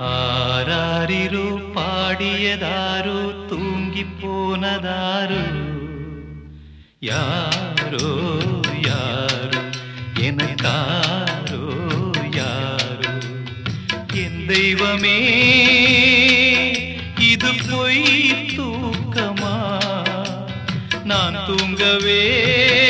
ஆராரிரோ பாடியதாரோ தூங்கி போனதாரோ யாரோ யாரோ? எனக்காரோ யாரோ? என் தெய்வமே இது பொய் தூக்கமா? நான் தூங்கவே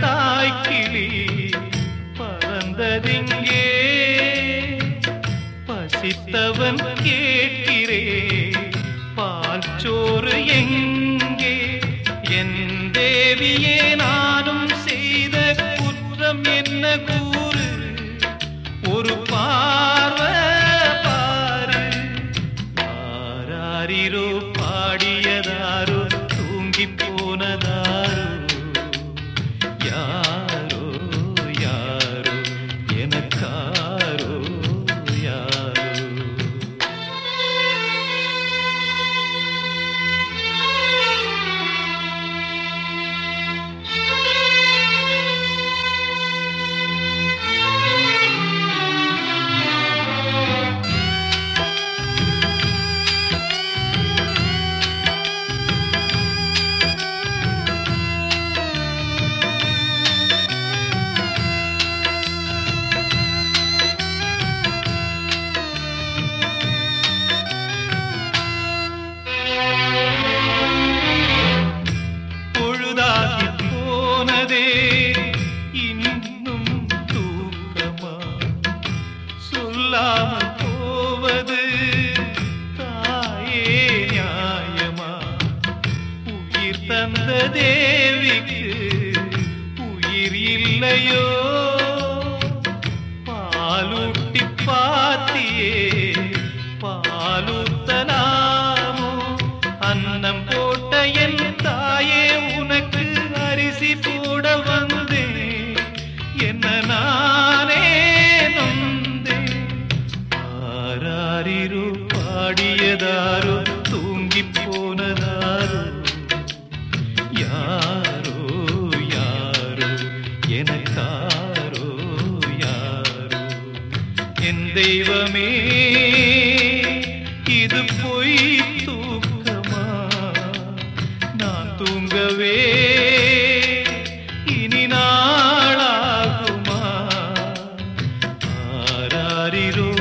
தாய்க்கிளி பறந்ததிங்கே. பசித்தவன் கேட்கிறே பால் சோறு எங்கே? என் தேவியே நானும் செய்த குற்றம் என்ன கூறு? ஒரு பார்வ பாரு ஆராரிரோ எனக்காரோ பாலூத்தலாமோ அன்னம் போட்ட என் தாயே உனக்கு அரிசி போட வந்தேன். என்ன நானே நொந்தேன். ஆராரிரோ பாடியதாரோ தூங்கி போனதாரோ? யாரோ யாரோ எனக்காரோ யாரோ? என் தெய்வமே தூங்கவே இனி நாளாகுமா? ஆராரிரோ